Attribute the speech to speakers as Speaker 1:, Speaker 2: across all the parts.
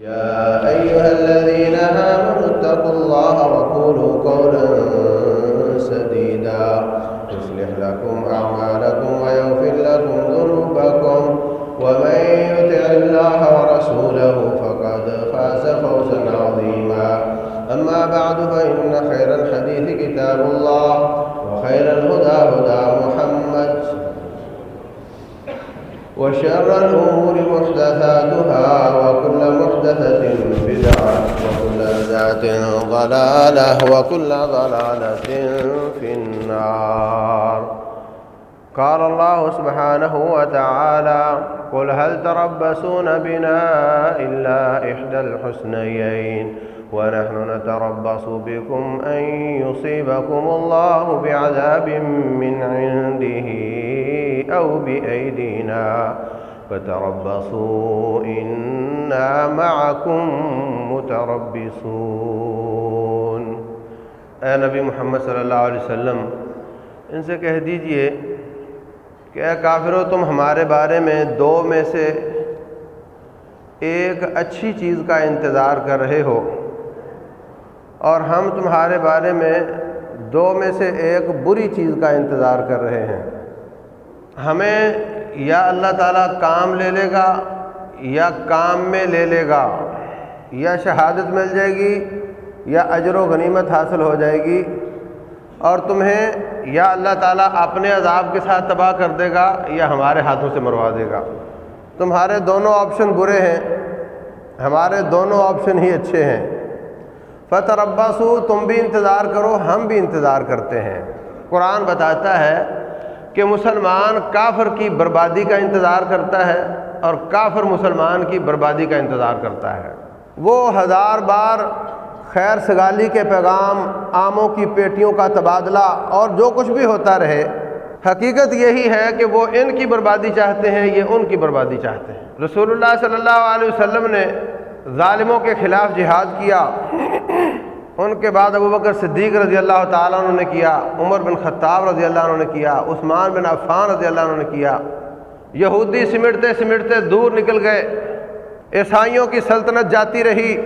Speaker 1: يا أيها الذين آمنوا اتقوا الله وقولوا قولا سديدا. يصلح لكم أعمالكم ويغفر لكم ذنوبكم. ومن يطع الله ورسوله فقد فاز فوزا عظيما. أما بعد، فإن خير الحديث كتاب الله وخير الهدى هدى محمد وشر الأمور محدثاتها وكل محدثة بدعة وكل بدعة ضلالة وكل ضلالة في النار. قال الله سبحانه وتعالى قل هل تربصون بنا إلا إحدى الحسنيين. ونحن نتربص بكم أن يصيبكم الله بعذاب من عنده أو بأيدينا فتربصوا إنا معكم متربصون. اے نبی محمد صلی اللہ علیہ وسلم، ان سے کہہ دیجیے کہ اے کافرو، تم ہمارے بارے میں دو میں سے ایک اچھی چیز کا انتظار کر رہے ہو۔ اور ہم تمہارے بارے میں دو میں سے ایک بری چیز کا انتظار کر رہے ہیں۔ ہمیں یا اللہ تعالیٰ کام لے لے گا یا کام میں لے لے گا، یا شہادت مل جائے گی یا اجر و غنیمت حاصل ہو جائے گی۔ اور تمہیں یا اللہ تعالیٰ اپنے عذاب کے ساتھ تباہ کر دے گا یا ہمارے ہاتھوں سے مروا دے گا۔ تمہارے دونوں آپشن برے ہیں، ہمارے دونوں آپشن ہی اچھے ہیں۔ فتح عباسو تم بھی انتظار کرو، ہم بھی انتظار کرتے ہیں۔ قرآن بتاتا ہے کہ مسلمان کافر کی بربادی کا انتظار کرتا ہے اور کافر مسلمان کی بربادی کا انتظار کرتا ہے۔ وہ ہزار بار خیر سگالی کے پیغام، آموں کی پیٹیوں کا تبادلہ اور جو کچھ بھی ہوتا رہے، حقیقت یہی ہے کہ وہ ان کی بربادی چاہتے ہیں، یہ ان کی بربادی چاہتے ہیں۔ رسول اللہ صلی اللہ علیہ وسلم نے ظالموں کے خلاف جہاد کیا۔ ان کے بعد ابو بکر صدیق رضی اللہ تعالیٰ عنہ نے کیا، عمر بن خطاب رضی اللہ عنہ نے کیا، عثمان بن عفان رضی اللہ عنہ نے کیا۔ یہودی سمٹتے سمٹتے دور نکل گئے، عیسائیوں کی سلطنت جاتی رہی،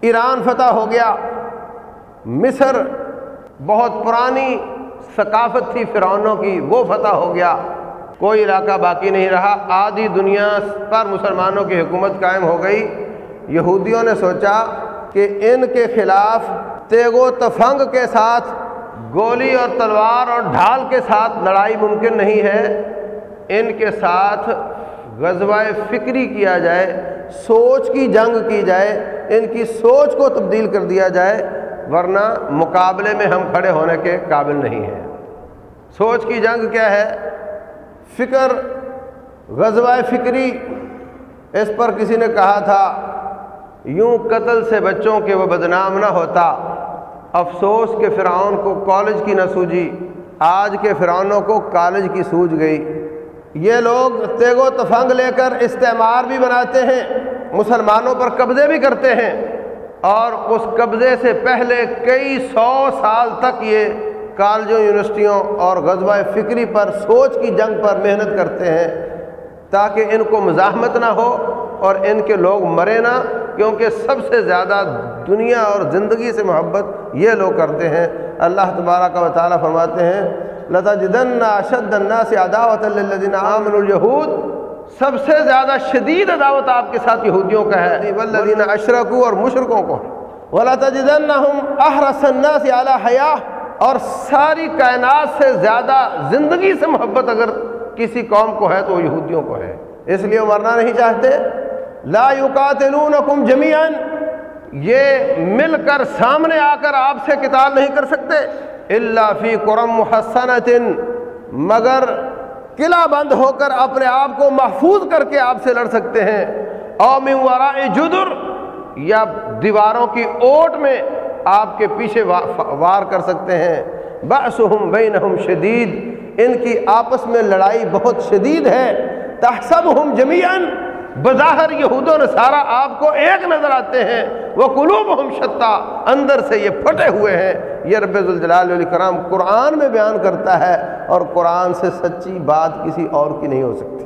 Speaker 1: ایران فتح ہو گیا، مصر بہت پرانی ثقافت تھی فرعونوں کی، وہ فتح ہو گیا۔ کوئی علاقہ باقی نہیں رہا، آدھی دنیا پر مسلمانوں کی حکومت قائم ہو گئی۔ یہودیوں نے سوچا کہ ان کے خلاف تیگ و تفنگ کے ساتھ گولی اور تلوار اور ڈھال کے ساتھ لڑائی ممکن نہیں ہے۔ ان کے ساتھ غزوہ فکری کیا جائے، سوچ کی جنگ کی جائے، ان کی سوچ کو تبدیل کر دیا جائے، ورنہ مقابلے میں ہم کھڑے ہونے کے قابل نہیں ہیں۔ سوچ کی جنگ کیا ہے؟ فکر، غزوہ فکری، اس پر کسی نے کہا تھا یوں قتل سے بچوں کے وہ بدنام نہ ہوتا۔ افسوس کے فرعون کو کالج کی نہ سوجی، آج کے فرعونوں کو کالج کی سوج گئی۔ یہ لوگ تیگ و تفنگ لے کر استعمار بھی بناتے ہیں، مسلمانوں پر قبضے بھی کرتے ہیں۔ اور اس قبضے سے پہلے کئی سو سال تک یہ کالجوں، یونیورسٹیوں اور غزوہ فکری پر سوچ کی جنگ پر محنت کرتے ہیں تاکہ ان کو مزاحمت نہ ہو اور ان کے لوگ مرے نہ۔ کیونکہ سب سے زیادہ دنیا اور زندگی سے محبت یہ لوگ کرتے ہیں۔ اللہ تبارہ کا تعالیٰ فرماتے ہیں لتا جدن اشد الناس عداوت الذین آمنوا الیہود سب سے زیادہ شدید عداوت آپ کے ساتھ یہودیوں کا ہے۔ والذین اشرکوا اور مشرکوں کو۔ ولا تجدنهم احرص الناس علی حیاہ اور ساری کائنات سے زیادہ زندگی سے محبت اگر کسی قوم کو ہے تو وہ یہودیوں کو ہے۔ اس لیے مرنا نہیں چاہتے۔ لا یقاتلونکم جمیعا، یہ مل کر سامنے آ کر آپ سے قتال نہیں کر سکتے۔ اللہ فی قرم محسنت مگر قلعہ بند ہو کر اپنے آپ کو محفوظ کر کے آپ سے لڑ سکتے ہیں۔ او من وراء جدر، یا دیواروں کی اوٹ میں آپ کے پیچھے وار کر سکتے ہیں۔ بأسہم بینہم شدید، ان کی آپس میں لڑائی بہت شدید ہے۔ تحسبہم جمیعاً بظاہر یہود و نصارہ آپ کو ایک نظر آتے ہیں وہ قلوب ہم شتا، اندر سے یہ پھٹے ہوئے ہیں۔ یہ رب الجلال علیہ کرام قرآن میں بیان کرتا ہے اور قرآن سے سچی بات کسی اور کی نہیں ہو سکتی۔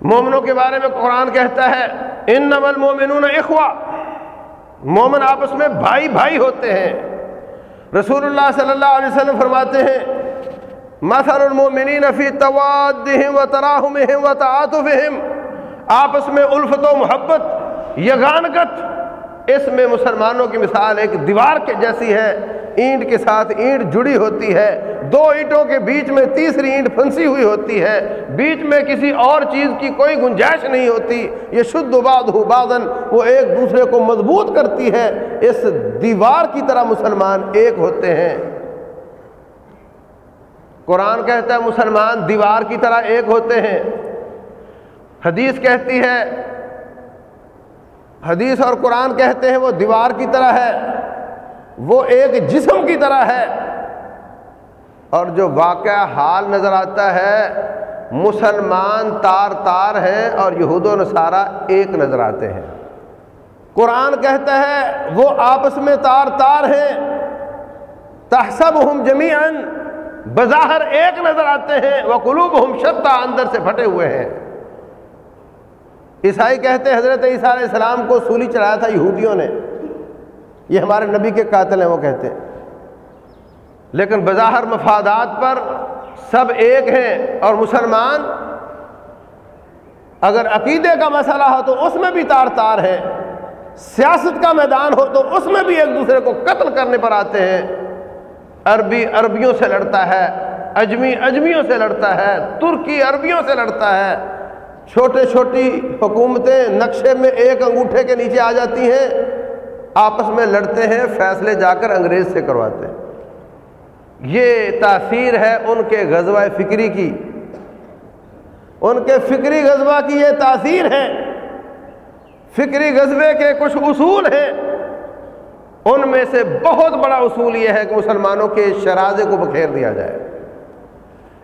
Speaker 1: مومنوں کے بارے میں قرآن کہتا ہے ان نمل مومنون اخوا مومن آپس میں بھائی بھائی ہوتے ہیں۔ رسول اللہ صلی اللہ علیہ وسلم فرماتے ہیں، مثل المومنین فی توادہم و تراہمہم و تعاطفہم آپس میں الفت و محبت یگانگت اس میں مسلمانوں کی مثال ایک دیوار کے جیسی ہے۔ اینٹ کے ساتھ اینٹ جڑی ہوتی ہے۔ دو اینٹوں کے بیچ میں تیسری اینٹ پھنسی ہوئی ہوتی ہے۔ بیچ میں کسی اور چیز کی کوئی گنجائش نہیں ہوتی۔ یہ شدھ باد ہو بادن، وہ ایک دوسرے کو مضبوط کرتی ہے۔ اس دیوار کی طرح مسلمان ایک ہوتے ہیں۔ قرآن کہتا ہے مسلمان دیوار کی طرح ایک ہوتے ہیں۔ حدیث کہتی ہے، حدیث اور قرآن کہتے ہیں وہ دیوار کی طرح ہے، وہ ایک جسم کی طرح ہے۔ اور جو واقعہ حال نظر آتا ہے، مسلمان تار تار ہیں اور یہود و نصارہ ایک نظر آتے ہیں۔ قرآن کہتا ہے، وہ آپس میں تار تار ہیں۔ تحسب ہم جمیان بظاہر ایک نظر آتے ہیں وہ قلوب ہم شتا اندر سے پھٹے ہوئے ہیں۔ عیسائی کہتے ہیں حضرت عیسیٰ علیہ السلام کو سولی چڑھایا تھا، یہودیوں نے۔ یہ ہمارے نبی کے قاتل ہیں، وہ کہتے ہیں۔ لیکن بظاہر مفادات پر سب ایک ہیں اور مسلمان، اگر عقیدے کا مسئلہ ہو تو اس میں بھی تار تار ہے سیاست کا میدان ہو تو اس میں بھی ایک دوسرے کو قتل کرنے پر آتے ہیں۔ عربی عربیوں سے لڑتا ہے، اجمی اجمیوں سے لڑتا ہے، ترکی عربیوں سے لڑتا ہے۔ چھوٹے چھوٹی حکومتیں نقشے میں ایک انگوٹھے کے نیچے آ جاتی ہیں، آپس میں لڑتے ہیں، فیصلے جا کر انگریز سے کرواتے ہیں۔ یہ تاثیر ہے ان کے غزوہ فکری کی۔ ان کے فکری غزوہ کی یہ تاثیر ہے۔ فکری غزبے کے کچھ اصول ہیں۔ ان میں سے بہت بڑا اصول یہ ہے کہ مسلمانوں کے شرازے کو بکھیر دیا جائے۔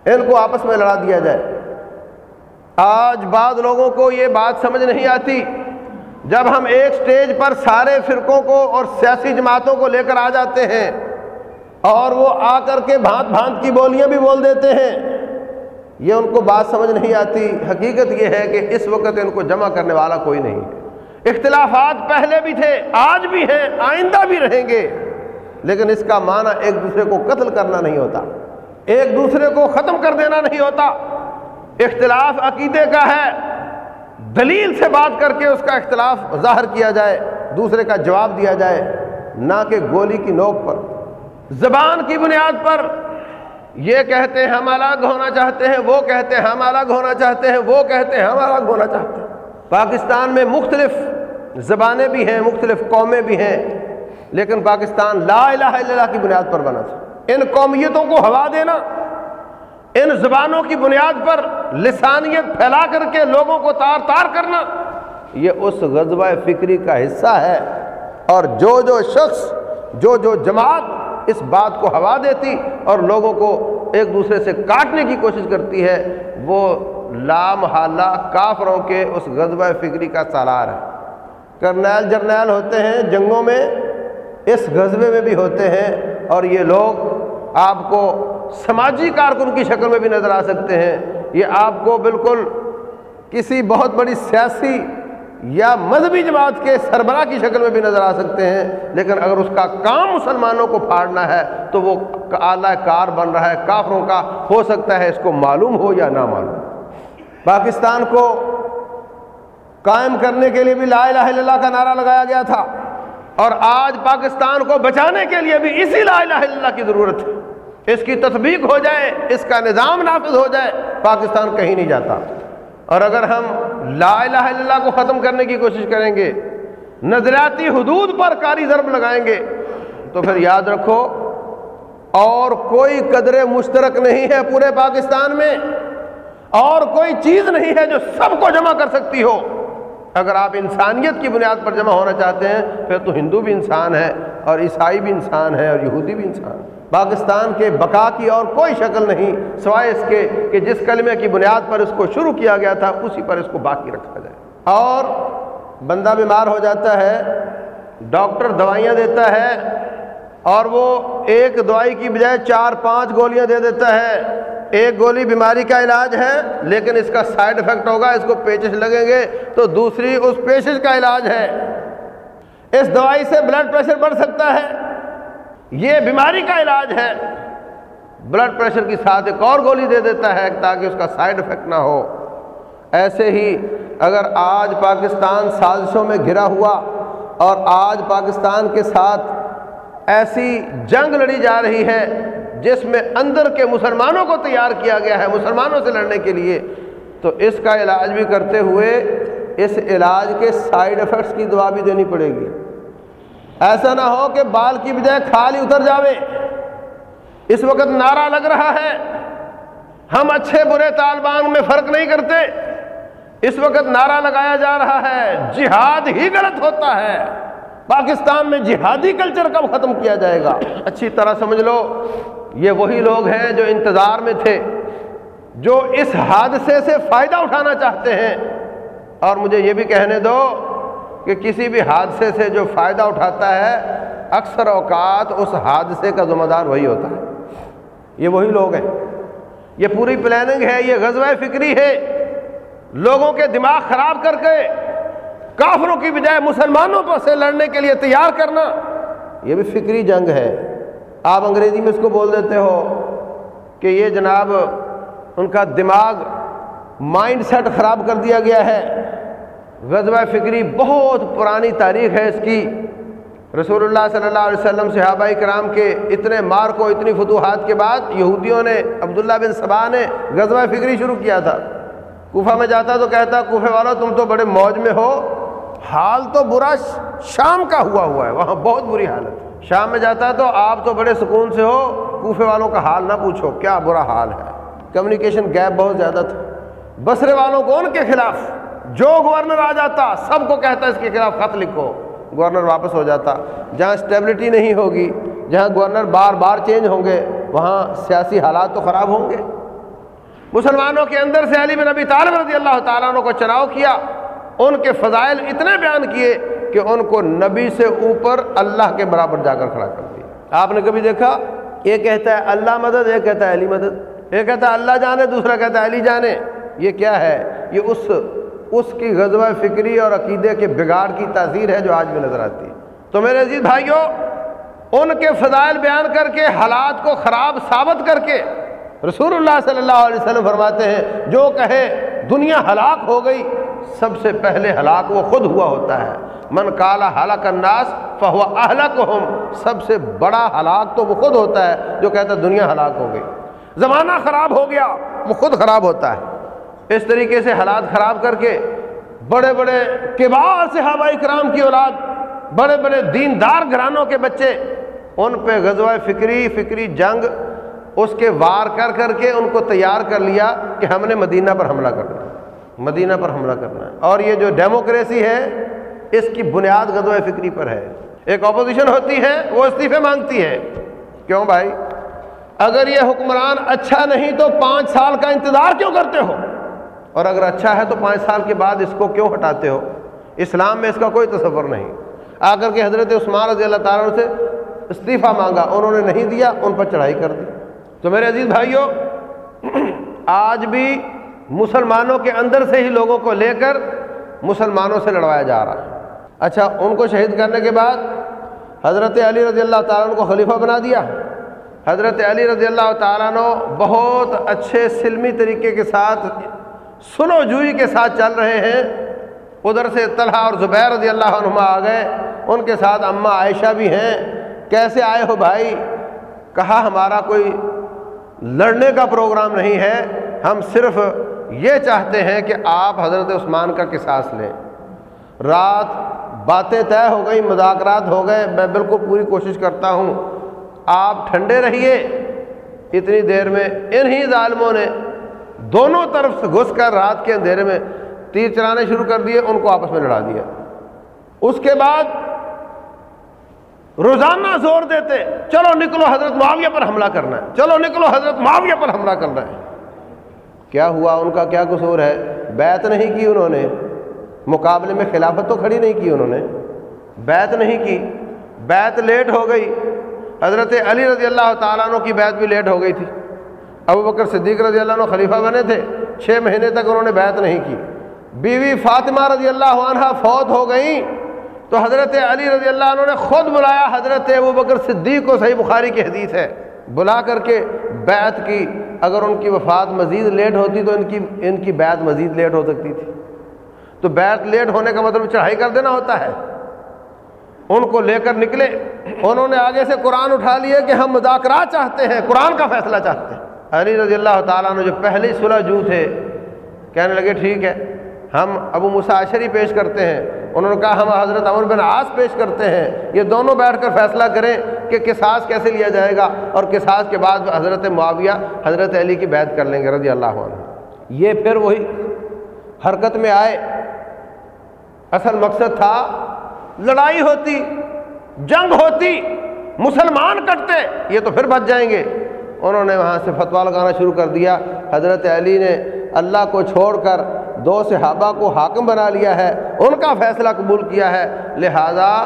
Speaker 1: ان کو آپس میں لڑا دیا جائے۔ آج بعض لوگوں کو یہ بات سمجھ نہیں آتی۔ جب ہم ایک سٹیج پر سارے فرقوں کو اور سیاسی جماعتوں کو لے کر آ جاتے ہیں اور وہ آ کر کے بھانت بھانت کی بولیاں بھی بول دیتے ہیں، یہ ان کو بات سمجھ نہیں آتی۔ حقیقت یہ ہے کہ اس وقت ان کو جمع کرنے والا کوئی نہیں۔ اختلافات پہلے بھی تھے، آج بھی ہیں، آئندہ بھی رہیں گے۔ لیکن اس کا معنی ایک دوسرے کو قتل کرنا نہیں ہوتا۔ ایک دوسرے کو ختم کر دینا نہیں ہوتا۔ اختلاف عقیدے کا ہے، دلیل سے بات کر کے اس کا اختلاف ظاہر کیا جائے، دوسرے کا جواب دیا جائے، نہ کہ گولی کی نوک پر۔ زبان کی بنیاد پر یہ کہتے ہیں ہم الگ ہونا چاہتے ہیں، وہ کہتے ہیں ہم الگ ہونا چاہتے ہیں، وہ کہتے ہیں ہم الگ ہونا چاہتے ہیں۔ پاکستان میں مختلف زبانیں بھی ہیں، مختلف قومیں بھی ہیں، لیکن پاکستان لا الہ الا اللہ کی بنیاد پر بنا تھا۔ ان قومیتوں کو ہوا دینا، ان زبانوں کی بنیاد پر لسانیت پھیلا کر کے لوگوں کو تار تار کرنا، یہ اس غزوہ فکری کا حصہ ہے۔ اور جو جو شخص، جو جو جماعت اس بات کو ہوا دیتی اور لوگوں کو ایک دوسرے سے کاٹنے کی کوشش کرتی ہے، وہ لام حالہ کافروں کے اس غزوہ فکری کا سالار ہے۔ کرنیل جرنیل ہوتے ہیں جنگوں میں، اس غزبے میں بھی ہوتے ہیں اور یہ لوگ آپ کو سماجی کارکن کی شکل میں بھی نظر آ سکتے ہیں۔ یہ آپ کو بالکل کسی بہت بڑی سیاسی یا مذہبی جماعت کے سربراہ کی شکل میں بھی نظر آ سکتے ہیں، لیکن اگر اس کا کام مسلمانوں کو پھاڑنا ہے تو وہ اعلیٰ کار بن رہا ہے، کافروں کا ہو سکتا ہے اس کو معلوم ہو یا نہ معلوم۔ پاکستان کو قائم کرنے کے لیے بھی لا الہ الا اللہ کا نعرہ لگایا گیا تھا، اور آج پاکستان کو بچانے کے لیے بھی اسی لا الہ الا اللہ کی ضرورت ہے۔ اس کی تطبیق ہو جائے، اس کا نظام نافذ ہو جائے پاکستان کہیں نہیں جاتا۔ اور اگر ہم لا الہ الا اللہ کو ختم کرنے کی کوشش کریں گے، نظریاتی حدود پر کاری ضرب لگائیں گے، تو پھر یاد رکھو، اور کوئی قدر مشترک نہیں ہے پورے پاکستان میں، اور کوئی چیز نہیں ہے جو سب کو جمع کر سکتی ہو۔ اگر آپ انسانیت کی بنیاد پر جمع ہونا چاہتے ہیں، پھر تو ہندو بھی انسان ہے، اور عیسائی بھی انسان ہے، اور یہودی بھی انسان ہے۔ پاکستان کے بقا کی اور کوئی شکل نہیں، سوائے اس کے کہ جس کلمے کی بنیاد پر اس کو شروع کیا گیا تھا، اسی پر اس کو باقی رکھا جائے۔ اور بندہ بیمار ہو جاتا ہے، ڈاکٹر دوائیاں دیتا ہے، اور وہ ایک دوائی کی بجائے چار، پانچ گولیاں دے دیتا ہے۔ ایک گولی بیماری کا علاج ہے، لیکن اس کا سائڈ افیکٹ ہوگا، اس کو پیچش لگیں گے، تو دوسری اس پیشش کا علاج ہے۔ اس دوائی سے بلڈ پریشر بڑھ سکتا ہے۔ یہ بیماری کا علاج ہے۔ بلڈ پریشر کی ساتھ ایک اور گولی دے دیتا ہے تاکہ اس کا سائڈ افیکٹ نہ ہو۔ ایسے ہی اگر آج پاکستان سازشوں میں گھرا ہوا اور آج پاکستان کے ساتھ ایسی جنگ لڑی جا رہی ہے جس میں اندر کے مسلمانوں کو تیار کیا گیا ہے مسلمانوں سے لڑنے کے لیے، تو اس کا علاج بھی کرتے ہوئے اس علاج کے سائیڈ افیکٹس کی دعا بھی دینی پڑے گی۔ ایسا نہ ہو کہ بال کی بجائے کھال ہی اتر جاوے۔ اس وقت نعرہ لگ رہا ہے۔ ہم اچھے برے طالبان میں فرق نہیں کرتے۔ اس وقت نعرہ لگایا جا رہا ہے۔ جہاد ہی غلط ہوتا ہے۔ پاکستان میں جہادی کلچر کب ختم کیا جائے گا؟ اچھی طرح سمجھ لو۔ یہ وہی لوگ ہیں جو انتظار میں تھے، جو اس حادثے سے فائدہ اٹھانا چاہتے ہیں۔ اور مجھے یہ بھی کہنے دو کہ کسی بھی حادثے سے جو فائدہ اٹھاتا ہے، اکثر اوقات اس حادثے کا ذمہ دار وہی ہوتا ہے۔ یہ وہی لوگ ہیں۔ یہ پوری پلاننگ ہے، یہ غزوہ فکری ہے۔ لوگوں کے دماغ خراب کر کے، کافروں کی بجائے مسلمانوں پر سے لڑنے کے لیے تیار کرنا۔ یہ بھی فکری جنگ ہے۔ آپ انگریزی میں اس کو بول دیتے ہو کہ یہ جناب، ان کا دماغ مائنڈ سیٹ خراب کر دیا گیا ہے۔ غزوہ فکری بہت پرانی تاریخ ہے اس کی۔ رسول اللہ صلی اللہ علیہ وسلم صحابہ کرام کے اتنے مار کو، اتنی فتوحات کے بعد یہودیوں نے، عبداللہ بن صبا نے غزوہ فکری شروع کیا تھا۔ کوفہ میں جاتا تو کہتا، کوفے والوں تم تو بڑے موج میں ہو۔ حال تو برا شام کا ہوا ہوا ہے، وہاں بہت بری حالت شام میں جاتا تو آپ تو بڑے سکون سے ہو، کوفے والوں کا حال نہ پوچھو، کیا برا حال ہے۔ کمیونیکیشن گیپ بہت زیادہ تھا۔ بسرے والوں کو ان کے خلاف؟ جو گورنر آ جاتا، سب کو کہتا اس کے خلاف خط لکھو، گورنر واپس ہو جاتا۔ جہاں اسٹیبلٹی نہیں ہوگی، جہاں گورنر بار بار چینج ہوں گے، وہاں سیاسی حالات تو خراب ہوں گے۔ مسلمانوں کے اندر سے علی بن نبی طالب رضی اللہ تعالیٰ عنہ کو چناؤ کیا، ان کے فضائل اتنے بیان کیے کہ ان کو نبی سے اوپر اللہ کے برابر جا کر کھڑا کر دیا۔ آپ نے کبھی دیکھا؟ یہ کہتا ہے اللہ مدد، یہ کہتا ہے علی مدد۔ یہ کہتا ہے اللہ جانے، دوسرا کہتا ہے علی جانے۔ یہ کیا ہے؟ یہ اس اس کی غزوہ فکری اور عقیدے کے بگاڑ کی تاثیر ہے جو آج بھی نظر آتی ہے۔ تو میرے عزیز بھائیوں، ان کے فضائل بیان کر کے، حالات کو خراب ثابت کر کے رسول اللہ صلی اللہ علیہ وسلم فرماتے ہیں، جو کہے، دنیا ہلاک ہو گئی، سب سے پہلے ہلاک وہ خود ہوا ہوتا ہے۔ من کالا ہلاک الناس فہو اہلک ہم سب سے بڑا ہلاک تو وہ خود ہوتا ہے، جو کہتا ہے دنیا ہلاک ہو گئی۔ زمانہ خراب ہو گیا، وہ خود خراب ہوتا ہے۔ اس طریقے سے حالات خراب کر کے بڑے بڑے کبار صحابہ کرام کی اولاد، بڑے بڑے دیندار گھرانوں کے بچے، ان پہ غزوہ فکری فکری جنگ اس کے وار کر کر کے ان کو تیار کر لیا کہ ہم نے مدینہ پر حملہ کرنا ہے۔ مدینہ پر حملہ کرنا ہے۔ اور یہ جو ڈیموکریسی ہے، اس کی بنیاد غزوہ فکری پر ہے۔ ایک اپوزیشن ہوتی ہے، وہ استعفے مانگتی ہے۔ کیوں بھائی؟ اگر یہ حکمران اچھا نہیں تو پانچ سال کا انتظار کیوں کرتے ہو؟ اور اگر اچھا ہے تو پانچ سال کے بعد اس کو کیوں ہٹاتے ہو؟ اسلام میں اس کا کوئی تصور نہیں۔ آ کر کے حضرت عثمان رضی اللہ تعالیٰ سے استعفیٰ مانگا، انہوں نے نہیں دیا، ان پر چڑھائی کر دی۔ تو میرے عزیز بھائیوں آج بھی مسلمانوں کے اندر سے ہی لوگوں کو لے کر مسلمانوں سے لڑوایا جا رہا ہے۔ اچھا ان کو شہید کرنے کے بعد حضرت علی رضی اللہ تعالیٰ کو خلیفہ بنا دیا۔ حضرت علی رضی اللہ تعالیٰ نے بہت اچھے سلمی طریقے کے ساتھ سنو جوئی کے ساتھ چل رہے ہیں۔ ادھر سے طلحہ اور زبیر رضی اللہ عنہما آ گئے۔ ان کے ساتھ اماں عائشہ بھی ہیں۔ کیسے آئے ہو بھائی؟ کہا، ہمارا کوئی لڑنے کا پروگرام نہیں ہے۔ ہم صرف یہ چاہتے ہیں کہ آپ حضرت عثمان کا قصاص لیں۔ رات باتیں طے ہو گئی مذاکرات ہو گئے۔ میں بالکل پوری کوشش کرتا ہوں۔ آپ ٹھنڈے رہیے۔ اتنی دیر میں انہی ظالموں نے دونوں طرف سے گھس کر رات کے اندھیرے میں تیر چلانے شروع کر دیے، ان کو آپس میں لڑا دیا۔ اس کے بعد روزانہ زور دیتے، چلو نکلو حضرت معاویہ پر حملہ کرنا ہے۔ چلو نکلو حضرت معاویہ پر حملہ کرنا ہے۔ کیا ہوا؟ ان کا کیا قصور ہے؟ بیت نہیں کی انہوں نے۔ مقابلے میں خلافت تو کھڑی نہیں کی انہوں نے۔ بیت نہیں کی۔ بیت لیٹ ہو گئی۔ حضرت علی رضی اللہ تعالیٰ عنہ کی بیت بھی لیٹ ہو گئی تھی۔ ابو بکر صدیق رضی اللہ عنہ خلیفہ بنے تھے۔ چھ مہینے تک انہوں نے بیعت نہیں کی۔ بیوی فاطمہ رضی اللہ عنہ فوت ہو گئیں۔ تو حضرت علی رضی اللہ عنہ نے خود بلایا حضرت ابو بکر صدیق کو صحیح بخاری کی حدیث ہے۔ بلا کر کے بیعت کی۔ اگر ان کی وفات مزید لیٹ ہوتی تو ان کی ان کی بیعت مزید لیٹ ہو سکتی تھی۔ تو بیعت لیٹ ہونے کا مطلب چڑھائی کر دینا ہوتا ہے۔ ان کو لے کر نکلے۔ انہوں نے آگے سے قرآن اٹھا لیے کہ ہم مذاکرات چاہتے ہیں۔ قرآن کا فیصلہ چاہتے ہیں۔ علی رضی اللہ تعالیٰ نے جو پہلی صلح جو تھے، کہنے لگے، ٹھیک ہے، ہم ابو مساشری پیش کرتے ہیں۔ انہوں نے کہا، ہم حضرت عمر بن عاص پیش کرتے ہیں۔ یہ دونوں بیٹھ کر فیصلہ کریں کہ کساس کیسے لیا جائے گا اور کساس کے بعد حضرت معاویہ، حضرت علی کی بیعت کر لیں گے رضی اللہ عنہ۔ یہ پھر وہی حرکت میں آئے۔ اصل مقصد تھا، لڑائی ہوتی، جنگ ہوتی، مسلمان کٹتے، یہ تو پھر بچ جائیں گے۔ انہوں نے وہاں سے فتوا لگانا شروع کر دیا۔ حضرت علی نے اللہ کو چھوڑ کر دو صحابہ کو حاکم بنا لیا ہے۔ ان کا فیصلہ قبول کیا ہے۔ لہذا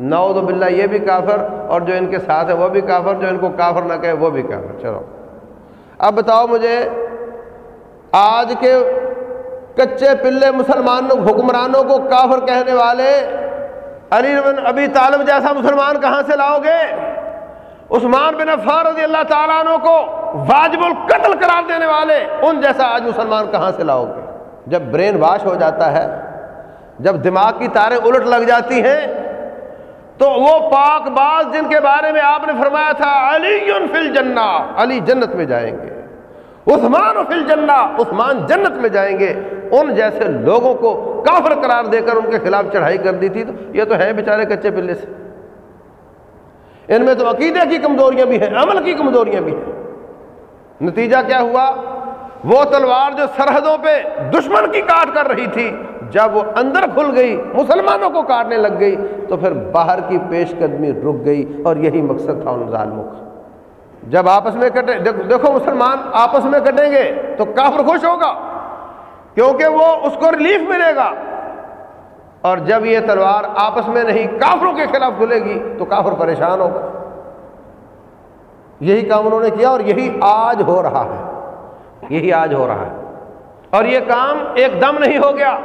Speaker 1: نعوذ باللہ، یہ بھی کافر اور جو ان کے ساتھ ہے وہ بھی کافر، جو ان کو کافر نہ کہے وہ بھی کافر۔ چلو۔ اب بتاؤ مجھے، آج کے کچے پلے مسلمان حکمرانوں کو کافر کہنے والے علی بن ابی طالب جیسا مسلمان کہاں سے لاؤ گے؟ عثمان بن عفان رضی اللہ تعالیٰ عنہ کو واجب القتل قرار دینے والے، ان جیسا آج مسلمان کہاں سے لاؤ گے؟ جب برین واش ہو جاتا ہے، جب دماغ کی تاریں الٹ لگ جاتی ہیں، تو وہ پاک باز جن کے بارے میں آپ نے فرمایا تھا علی فل جنا علی جنت میں جائیں گے۔ عثمان فل جنا عثمان جنت میں جائیں گے۔ ان جیسے لوگوں کو کافر قرار دے کر ان کے خلاف چڑھائی کر دی تھی تو یہ تو ہے بیچارے کچے پلے سے۔ ان میں تو عقیدے کی کمزوریاں بھی ہیں، عمل کی کمزوریاں بھی ہیں۔ نتیجہ کیا ہوا؟ وہ تلوار جو سرحدوں پہ دشمن کی کاٹ کر رہی تھی، جب وہ اندر کھل گئی، مسلمانوں کو کاٹنے لگ گئی، تو پھر باہر کی پیش قدمی رک گئی اور یہی مقصد تھا ان ظالموں کا۔ جب آپس میں کٹے، دیکھو مسلمان، آپس میں کٹیں گے تو کافر خوش ہوگا، کیونکہ وہ اس کو ریلیف ملے گا۔ اور جب یہ تلوار آپس میں نہیں کافروں کے خلاف کھلے گی تو کافر پریشان ہوگا۔ یہی کام انہوں نے کیا اور یہی آج ہو رہا ہے۔ یہی آج ہو رہا ہے۔ اور یہ کام ایک دم نہیں ہو گیا۔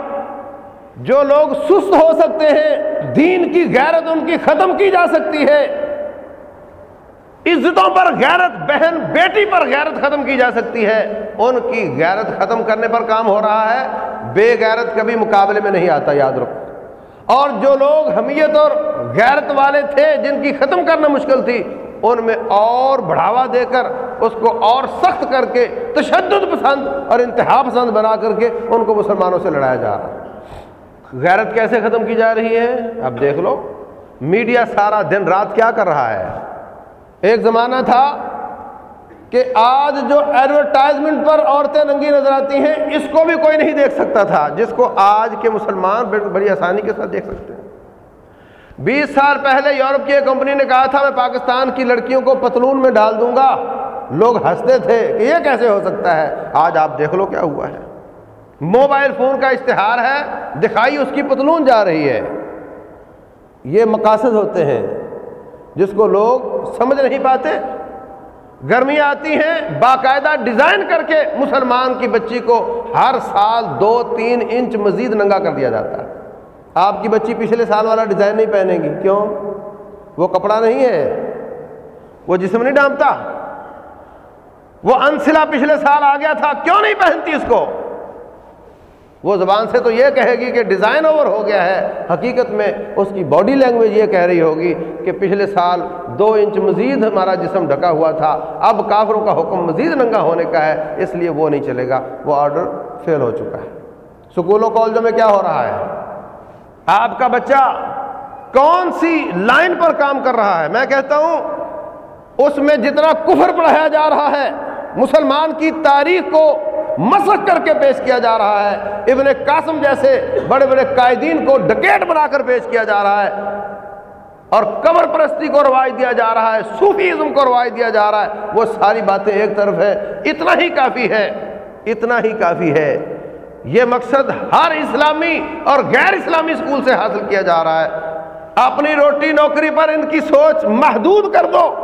Speaker 1: جو لوگ سست ہو سکتے ہیں، دین کی غیرت ان کی ختم کی جا سکتی ہے۔ عزتوں پر غیرت، بہن، بیٹی پر غیرت ختم کی جا سکتی ہے۔ ان کی غیرت ختم کرنے پر کام ہو رہا ہے۔ بے غیرت کبھی مقابلے میں نہیں آتا، یاد رکھو۔ اور جو لوگ حمیت اور غیرت والے تھے، جن کی ختم کرنا مشکل تھی، ان میں اور بڑھاوا دے کر، اس کو اور سخت کر کے، تشدد پسند اور انتہا پسند بنا کر کے ان کو مسلمانوں سے لڑایا جا رہا ہے۔ غیرت کیسے ختم کی جا رہی ہے؟ اب دیکھ لو، میڈیا سارا دن رات کیا کر رہا ہے؟ ایک زمانہ تھا کہ آج جو ایڈورٹائزمنٹ پر عورتیں ننگی نظر آتی ہیں، اس کو بھی کوئی نہیں دیکھ سکتا تھا، جس کو آج کے مسلمان بڑی آسانی کے ساتھ دیکھ سکتے ہیں۔ بیس سال پہلے یورپ کی ایک کمپنی نے کہا تھا، میں پاکستان کی لڑکیوں کو پتلون میں ڈال دوں گا۔ لوگ ہنستے تھے کہ یہ کیسے ہو سکتا ہے؟ آج آپ دیکھ لو کیا ہوا ہے۔ موبائل فون کا اشتہار ہے، دکھائی اس کی پتلون جا رہی ہے۔ یہ مقاصد ہوتے ہیں، جس کو لوگ سمجھ نہیں پاتے۔ گرمیاں آتی ہیں، باقاعدہ ڈیزائن کر کے مسلمان کی بچی کو ہر سال دو تین انچ مزید ننگا کر دیا جاتا ہے۔ آپ کی بچی پچھلے سال والا ڈیزائن نہیں پہنے گی۔ کیوں؟ وہ کپڑا نہیں ہے۔ وہ جسم نہیں ڈانپتا وہ انسلا پچھلے سال آ گیا تھا، کیوں نہیں پہنتی اس کو؟ وہ زبان سے تو یہ کہے گی کہ ڈیزائن اوور ہو گیا ہے۔ حقیقت میں اس کی باڈی لینگویج یہ کہہ رہی ہوگی کہ پچھلے سال دو انچ مزید ہمارا جسم ڈھکا ہوا تھا۔ اب کافروں کا حکم مزید ننگا ہونے کا ہے، اس لیے وہ نہیں چلے گا۔ وہ آرڈر فیل ہو چکا ہے۔ سکولوں، کالجوں میں کیا ہو رہا ہے؟ آپ کا بچہ کون سی لائن پر کام کر رہا ہے؟ میں کہتا ہوں، اس میں جتنا کفر پڑھایا جا رہا ہے، مسلمان کی تاریخ کو مسخ کر کے پیش کیا جا رہا ہے۔ ابن قاسم جیسے بڑے بڑے قائدین کو ڈکیٹ بنا کر پیش کیا جا رہا ہے۔ اور قبر پرستی کو رواج دیا جا رہا ہے، صوفیزم کو رواج دیا جا رہا ہے۔ وہ ساری باتیں ایک طرف ہے اتنا ہی کافی ہے۔ اتنا ہی کافی ہے۔ یہ مقصد ہر اسلامی اور غیر اسلامی اسکول سے حاصل کیا جا رہا ہے۔ اپنی روٹی نوکری پر ان کی سوچ محدود کر دو۔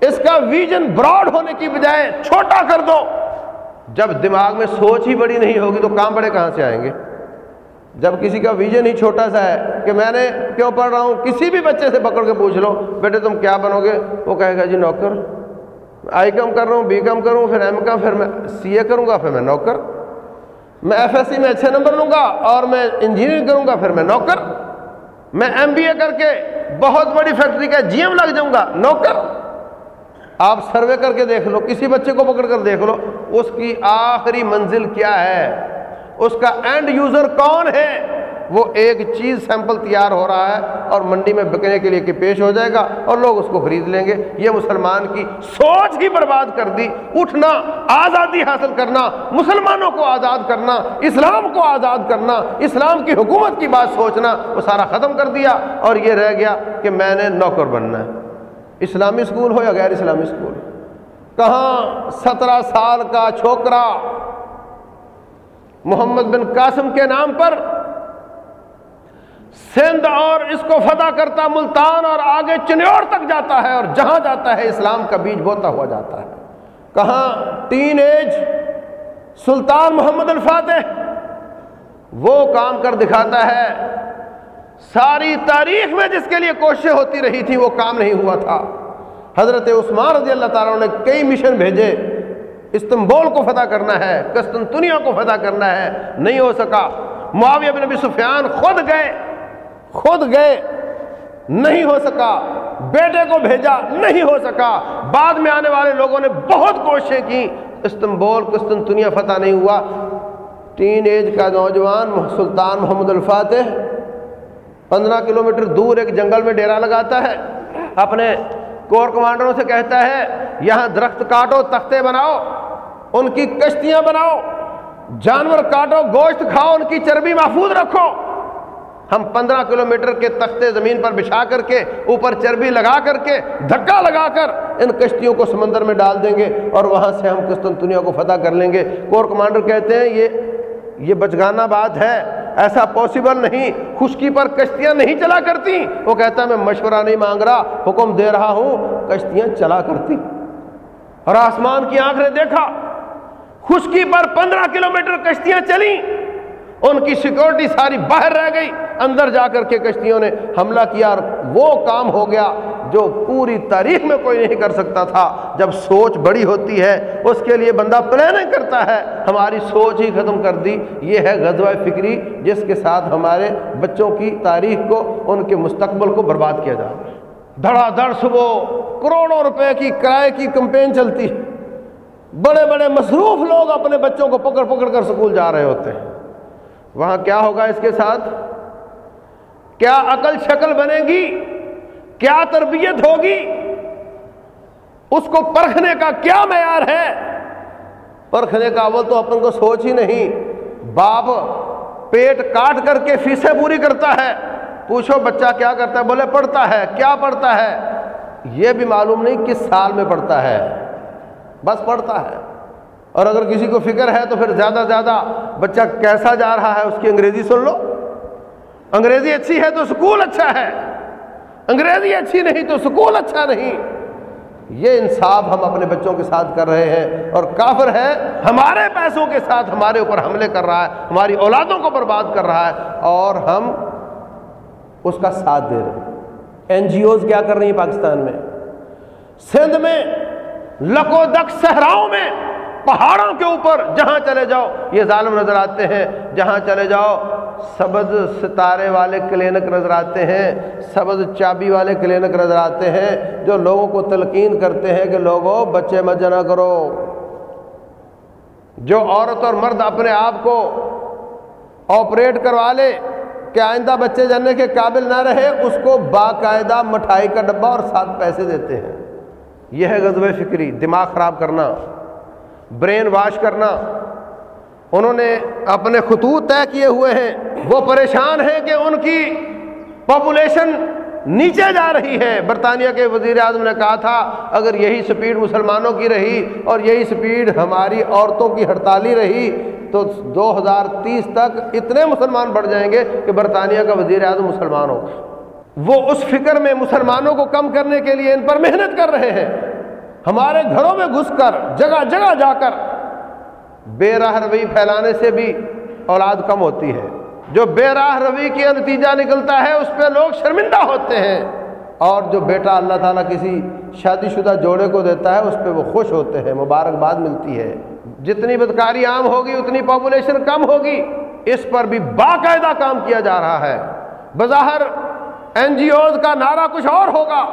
Speaker 1: اس کا ویژن براڈ ہونے کی بجائے چھوٹا کر دو۔ جب دماغ میں سوچ ہی بڑی نہیں ہوگی تو کام بڑے کہاں سے آئیں گے؟ جب کسی کا ویژن ہی چھوٹا سا ہے کہ میں نے کیوں پڑھ رہا ہوں، کسی بھی بچے سے پکڑ کے پوچھ لو، بیٹے تم کیا بنو گے؟ وہ کہے گا جی نوکر۔ آئی کم کر رہا ہوں بی کم کروں پھر ایم کم پھر میں سی اے کروں گا، پھر میں نوکر۔ میں ایف ایس سی میں اچھے نمبر لوں گا اور میں انجینئرنگ کروں گا، پھر میں نوکر۔ میں ایم بی اے کر کے بہت بڑی فیکٹری کا جی ایم لگ جاؤں گا، نوکر۔ آپ سروے کر کے دیکھ لو، کسی بچے کو پکڑ کر دیکھ لو، اس کی آخری منزل کیا ہے؟ اس کا اینڈ یوزر کون ہے؟ وہ ایک چیز سیمپل تیار ہو رہا ہے اور منڈی میں بکنے کے لیے کہ پیش ہو جائے گا اور لوگ اس کو خرید لیں گے۔ یہ مسلمان کی سوچ ہی برباد کر دی۔ اٹھنا، آزادی حاصل کرنا، مسلمانوں کو آزاد کرنا، اسلام کو آزاد کرنا، اسلام کی حکومت کی بات سوچنا، وہ سارا ختم کر دیا اور یہ رہ گیا کہ میں نے نوکر بننا ہے۔ اسلامی اسکول ہو یا غیر اسلامی اسکول کہاں سترہ سال کا چھوکرا محمد بن قاسم کے نام پر سندھ اور اس کو فتح کرتا ملتان اور آگے چنیور تک جاتا ہے اور جہاں جاتا ہے اسلام کا بیج بوتا ہوا جاتا ہے۔ کہاں ٹین ایج سلطان محمد الفاتح وہ کام کر دکھاتا ہے ساری تاریخ میں جس کے لیے کوششیں ہوتی رہی تھی وہ کام نہیں ہوا تھا۔ حضرت عثمان رضی اللہ تعالیٰ نے کئی مشن بھیجے۔ استنبول کو فتح کرنا ہے کستنتنیا کو فتح کرنا ہے، نہیں ہو سکا۔ معاویہ بن نبی سفیان خود گئے۔ خود گئے۔ نہیں ہو سکا۔ بیٹے کو بھیجا۔ نہیں ہو سکا۔ بعد میں آنے والے لوگوں نے بہت کوششیں کی استنبول، قسطنطنیہ فتح نہیں ہوا۔ ٹین ایج کا نوجوان، سلطان محمد الفاتح پندرہ کلومیٹر دور ایک جنگل میں ڈیرا لگاتا ہے۔ اپنے کور کمانڈروں سے کہتا ہے، یہاں درخت کاٹو، تختے بناؤ، ان کی کشتیاں بناؤ، جانور کاٹو، گوشت کھاؤ، ان کی چربی محفوظ رکھو۔ ہم پندرہ کلومیٹر کے تختے زمین پر بچھا کر کے، اوپر چربی لگا کر کے، دھکا لگا کر ان کشتیوں کو سمندر میں ڈال دیں گے اور وہاں سے ہم قسطنطنیہ کو فتح کر لیں گے۔ کور کمانڈر کہتے ہیں، یہ یہ بچگانا بات ہے۔ ایسا پاسبل نہیں۔ خشکی پر کشتیاں نہیں چلا کرتی۔ وہ کہتا ہے، میں مشورہ نہیں مانگ رہا، حکم دے رہا ہوں، کشتیاں چلا کرتی۔ اور آسمان کی آنکھ نے دیکھا، خشکی پر پندرہ کلومیٹر کشتیاں چلیں۔ ان کی سیکورٹی ساری باہر رہ گئی۔ اندر جا کر کے کشتیوں نے حملہ کیا اور وہ کام ہو گیا۔ جو پوری تاریخ میں کوئی نہیں کر سکتا تھا۔ جب سوچ بڑی ہوتی ہے، اس کے لیے بندہ پلاننگ کرتا ہے۔ ہماری سوچ ہی ختم کر دی۔ یہ ہے غزوہ فکری، جس کے ساتھ ہمارے بچوں کی تاریخ کو، ان کے مستقبل کو برباد کیا جائے۔ دھڑا دھڑ صبح، کروڑوں روپے کی کرائے کی کمپین چلتی۔ بڑے بڑے مصروف لوگ اپنے بچوں کو پکڑ پکڑ کر سکول جا رہے ہوتے ہیں۔ وہاں کیا ہوگا اس کے ساتھ؟ کیا عقل شکل بنے گی؟ کیا تربیت ہوگی؟ اس کو پرکھنے کا کیا معیار ہے؟ پرکھنے کا اول تو اپن کو سوچ ہی نہیں۔ باپ پیٹ کاٹ کر کے فیسیں پوری کرتا ہے۔ پوچھو بچہ کیا کرتا ہے؟ بولے پڑھتا ہے۔ کیا پڑھتا ہے؟ یہ بھی معلوم نہیں کس سال میں پڑھتا ہے۔ بس پڑھتا ہے۔ اور اگر کسی کو فکر ہے تو پھر زیادہ زیادہ بچہ کیسا جا رہا ہے اس کی انگریزی سن لو۔ انگریزی اچھی ہے تو سکول اچھا ہے۔ انگریزی اچھی نہیں تو سکول اچھا نہیں۔ یہ انصاف ہم اپنے بچوں کے ساتھ کر رہے ہیں اور کافر ہے ہمارے پیسوں کے ساتھ ہمارے اوپر حملے کر رہا ہے، ہماری اولادوں کو برباد کر رہا ہے اور ہم اس کا ساتھ دے رہے ہیں۔ این جی اوز کیا کر رہی ہیں پاکستان میں؟ سندھ میں لکو دک صحراؤں میں پہاڑوں کے اوپر جہاں چلے جاؤ، یہ ظالم نظر آتے ہیں، جہاں چلے جاؤ سبز ستارے والے کلینک نظر آتے ہیں، سبز چابی والے کلینک نظر آتے ہیں، جو لوگوں کو تلقین کرتے ہیں کہ لوگوں، بچے مت جنا کرو۔ جو عورت اور مرد اپنے آپ کو آپریٹ کروا لے کہ آئندہ بچے جاننے کے قابل نہ رہے، اس کو باقاعدہ مٹھائی کا ڈبہ اور ساتھ پیسے دیتے ہیں۔ یہ ہے غزب فکری، دماغ خراب کرنا، برین واش کرنا۔ انہوں نے اپنے خطوط طے کیے ہوئے ہیں۔ وہ پریشان ہیں کہ ان کی پاپولیشن نیچے جا رہی ہے۔ برطانیہ کے وزیر اعظم نے کہا تھا، اگر یہی سپیڈ مسلمانوں کی رہی اور یہی سپیڈ ہماری عورتوں کی ہڑتالی رہی، تو دو ہزار تیس تک اتنے مسلمان بڑھ جائیں گے کہ برطانیہ کا وزیر اعظم مسلمان ہو۔ وہ اس فکر میں مسلمانوں کو کم کرنے کے لیے ان پر محنت کر رہے ہیں۔ ہمارے گھروں میں گھس کر، جگہ جگہ جا کر بے راہ روی پھیلانے سے بھی اولاد کم ہوتی ہے۔ جو بے راہ روی کی نتیجہ نکلتا ہے، اس پہ لوگ شرمندہ ہوتے ہیں۔ اور جو بیٹا اللہ تعالیٰ کسی شادی شدہ جوڑے کو دیتا ہے، اس پہ وہ خوش ہوتے ہیں مبارکباد ملتی ہے۔ جتنی بدکاری عام ہوگی، اتنی پاپولیشن کم ہوگی۔ اس پر بھی باقاعدہ کام کیا جا رہا ہے۔ بظاہر این جی اوز کا نعرہ کچھ اور ہوگا۔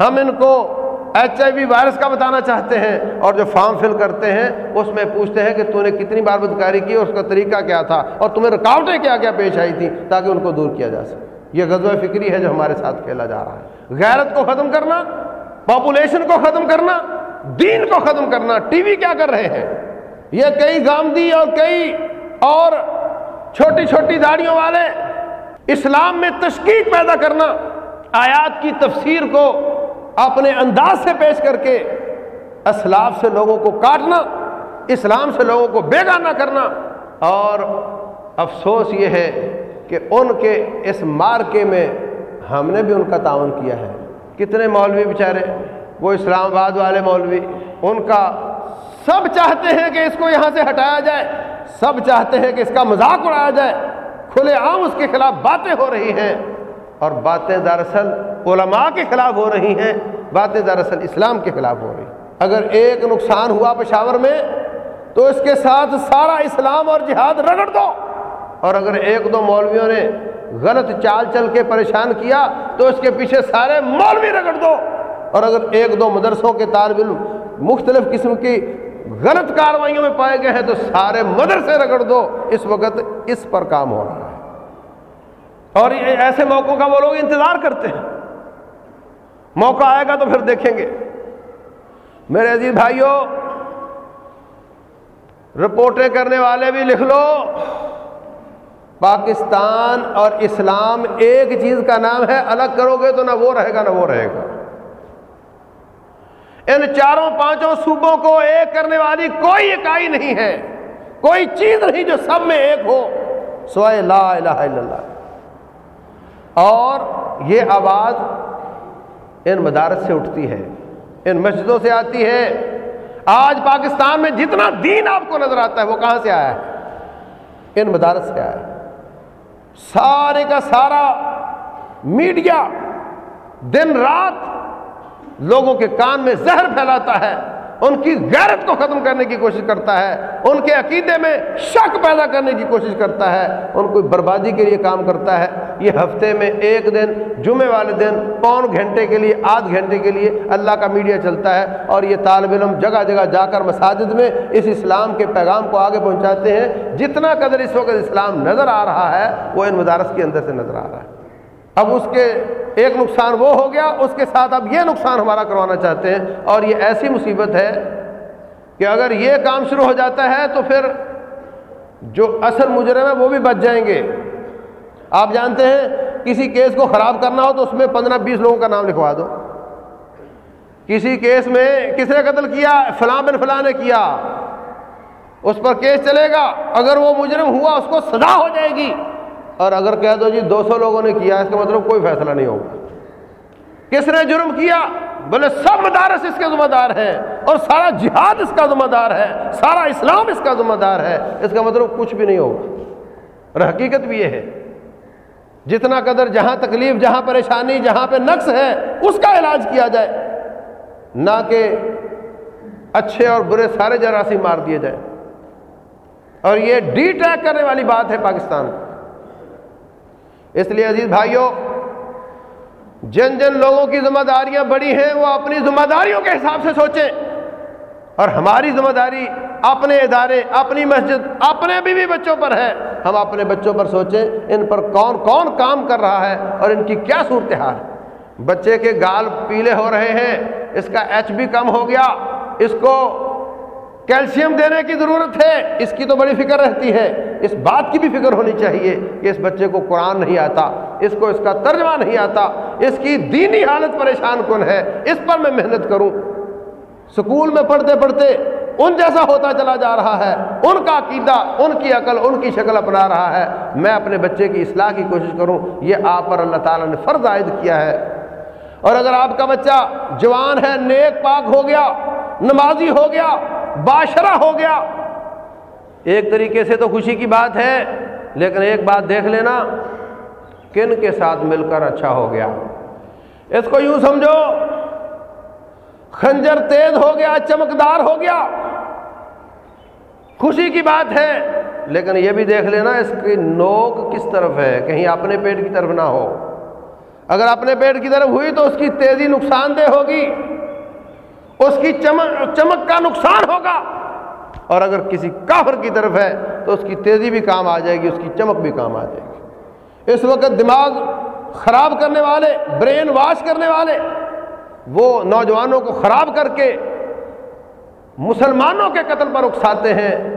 Speaker 1: ہم ان کو ایچ آئی وی وائرس کا بتانا چاہتے ہیں اور جو فارم فل کرتے ہیں، اس میں پوچھتے ہیں کہ تو نے کتنی بار بدکاری کی، اور اس کا طریقہ کیا تھا، اور تمہیں رکاوٹیں کیا کیا پیش آئی تھیں تاکہ ان کو دور کیا جا سکے۔ یہ غزوہ فکری ہے جو ہمارے ساتھ کھیلا جا رہا ہے۔ غیرت کو ختم کرنا پاپولیشن کو ختم کرنا، دین کو ختم کرنا، ٹی وی کیا کر رہے ہیں؟ یہ کئی گامدی اور کئی اور چھوٹی چھوٹی داڑیوں والے اسلام میں تشکیق پیدا کرنا، آیات کی تفسیر کو اپنے انداز سے پیش کر کے اسلاف سے لوگوں کو کاٹنا، اسلام سے لوگوں کو بیگانہ کرنا۔ اور افسوس یہ ہے کہ ان کے اس مارکے میں ہم نے بھی ان کا تعاون کیا ہے۔ کتنے مولوی بیچارے، وہ اسلام آباد والے مولوی، ان کا سب چاہتے ہیں کہ اس کو یہاں سے ہٹایا جائے، سب چاہتے ہیں کہ اس کا مذاق اڑایا جائے۔ کھلے عام اس کے خلاف باتیں ہو رہی ہیں۔ اور باتیں دراصل علماء کے خلاف ہو رہی ہیں، باتیں دراصل اسلام کے خلاف ہو رہی ہیں۔ اگر ایک نقصان ہوا پشاور میں، تو اس کے ساتھ سارا اسلام اور جہاد رگڑ دو۔ اور اگر ایک دو مولویوں نے غلط چال چل کے پریشان کیا، تو اس کے پیچھے سارے مولوی رگڑ دو۔ اور اگر ایک دو مدرسوں کے طالب علم مختلف قسم کی غلط کاروائیوں میں پائے گئے ہیں، تو سارے مدرسے رگڑ دو۔ اس وقت اس پر کام ہو رہا ہے۔ اور ایسے موقعوں کا وہ لوگ انتظار کرتے ہیں۔ موقع آئے گا تو پھر دیکھیں گے۔ میرے عزیز بھائیوں رپورٹیں کرنے والے بھی لکھ لو۔ پاکستان اور اسلام ایک چیز کا نام ہے، الگ کرو گے تو نہ وہ رہے گا نہ وہ رہے گا۔ ان چاروں پانچوں صوبوں کو ایک کرنے والی کوئی اکائی نہیں ہے۔ کوئی چیز نہیں جو سب میں ایک ہو، سوائے لا الہ الا اللہ۔ اور یہ آواز ان مدارس سے اٹھتی ہے، ان مسجدوں سے آتی ہے۔ آج پاکستان میں جتنا دین آپ کو نظر آتا ہے، وہ کہاں سے آیا ہے؟ ان مدارس سے آیا ہے۔ سارے کا سارا میڈیا دن رات لوگوں کے کان میں زہر پھیلاتا ہے۔ ان کی غیرت کو ختم کرنے کی کوشش کرتا ہے، ان کے عقیدے میں شک پیدا کرنے کی کوشش کرتا ہے، ان کو بربادی کے لیے کام کرتا ہے۔ یہ ہفتے میں ایک دن، جمعے والے دن، پون گھنٹے کے لیے، آدھ گھنٹے کے لیے اللہ کا میڈیا چلتا ہے اور یہ طالب علم جگہ جگہ جا کر مساجد میں اس اسلام کے پیغام کو آگے پہنچاتے ہیں۔ جتنا قدر اس وقت اسلام نظر آ رہا ہے، وہ ان مدارس کے اندر سے نظر آ رہا ہے۔ اب اس کے ایک نقصان وہ ہو گیا، اس کے ساتھ اب یہ نقصان ہمارا کروانا چاہتے ہیں، اور یہ ایسی مصیبت ہے کہ اگر یہ کام شروع ہو جاتا ہے تو پھر جو اصل مجرم ہے وہ بھی بچ جائیں گے۔ آپ جانتے ہیں، کسی کیس کو خراب کرنا ہو تو اس میں پندرہ بیس لوگوں کا نام لکھوا دو۔ کسی کیس میں کس نے قتل کیا؟ فلاں بن فلاں نے کیا۔ اس پر کیس چلے گا، اگر وہ مجرم ہوا اس کو سزا ہو جائے گی۔ اور اگر کہہ دو جی دو سو لوگوں نے کیا، اس کا مطلب کوئی فیصلہ نہیں ہوگا۔ کس نے جرم کیا؟ بولے سب مدارس اس کے ذمہ دار ہیں اور سارا جہاد اس کا ذمہ دار ہے، سارا اسلام اس کا ذمہ دار ہے۔ اس کا مطلب کچھ بھی نہیں ہوگا۔ اور حقیقت بھی یہ ہے، جتنا قدر جہاں تکلیف، جہاں پریشانی، جہاں پہ نقص ہے، اس کا علاج کیا جائے۔ نہ کہ اچھے اور برے سارے جراثیم مار دیے جائیں۔ اور یہ ڈی ٹریک کرنے والی بات ہے پاکستان۔ اس لیے عزیز بھائیوں جن جن لوگوں کی ذمہ داریاں بڑی ہیں، وہ اپنی ذمہ داریوں کے حساب سے سوچیں۔ اور ہماری ذمہ داری اپنے ادارے، اپنی مسجد، اپنے بیوی بچوں پر ہے۔ ہم اپنے بچوں پر سوچیں، ان پر کون کون کام کر رہا ہے اور ان کی کیا صورتحال ہے۔ بچے کے گال پیلے ہو رہے ہیں، اس کا ایچ بھی کم ہو گیا، اس کو کیلشیم دینے کی ضرورت ہے، اس کی تو بڑی فکر رہتی ہے۔ اس بات کی بھی فکر ہونی چاہیے کہ اس بچے کو قرآن نہیں آتا، اس کو اس کا ترجمہ نہیں آتا۔ اس کی دینی حالت پریشان کن ہے، اس پر میں محنت کروں۔ سکول میں پڑھتے پڑھتے ان جیسا ہوتا چلا جا رہا ہے، ان کا عقیدہ، ان کی عقل، ان کی شکل اپنا رہا ہے۔ میں اپنے بچے کی اصلاح کی کوشش کروں، یہ آپ پر اللہ تعالیٰ نے فرض عائد کیا ہے۔ اور اگر آپ کا بچہ جوان ہے، نیک پاک ہو گیا، نمازی ہو گیا باشرہ ہو گیا۔ ایک طریقے سے تو خوشی کی بات ہے، لیکن ایک بات دیکھ لینا، کن کے ساتھ مل کر اچھا ہو گیا۔ اس کو یوں سمجھو، خنجر تیز ہو گیا، چمکدار ہو گیا۔ خوشی کی بات ہے، لیکن یہ بھی دیکھ لینا، اس کی نوک کس طرف ہے؟ کہیں اپنے پیٹ کی طرف نہ ہو۔ اگر اپنے پیٹ کی طرف ہوئی تو اس کی تیزی نقصان دہ ہوگی۔ اس کی چمک چمک کا نقصان ہوگا۔ اور اگر کسی کافر کی طرف ہے، تو اس کی تیزی بھی کام آ جائے گی، اس کی چمک بھی کام آ جائے گی۔ اس وقت دماغ خراب کرنے والے، برین واش کرنے والے، وہ نوجوانوں کو خراب کر کے مسلمانوں کے قتل پر اکساتے ہیں۔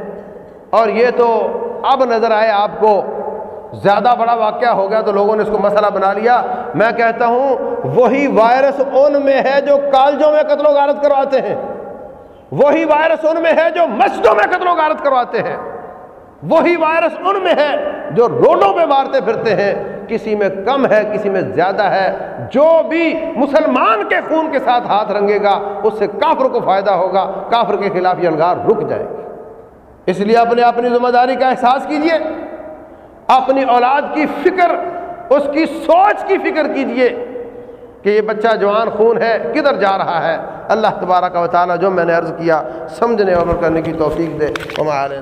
Speaker 1: اور یہ تو اب نظر آئے آپ کو زیادہ بڑا واقعہ ہو گیا تو لوگوں نے اس کو مسئلہ بنا لیا۔ میں کہتا ہوں، وہی وائرس ان میں ہے جو کالجوں میں قتل و غارت کرواتے ہیں۔ وہی وائرس ان میں ہے جو مسجدوں میں قتل و غارت کرواتے ہیں۔ وہی وائرس ان میں ہے جو روڈوں پہ مارتے پھرتے ہیں۔ کسی میں کم ہے، کسی میں زیادہ ہے۔ جو بھی مسلمان کے خون کے ساتھ ہاتھ رنگے گا، اس سے کافر کو فائدہ ہوگا۔ کافر کے خلاف یہ الگار رک جائے گی۔ اس لیے اپنے اپنی ذمہ داری کا احساس کیجیے۔ اپنی اولاد کی فکر، اس کی سوچ کی فکر کیجیے کہ یہ بچہ جوان خون ہے، کدھر جا رہا ہے؟ اللہ تبارہ کا تعالیٰ جو میں نے عرض کیا، سمجھنے اور کرنے کی توفیق دے۔ ہمارے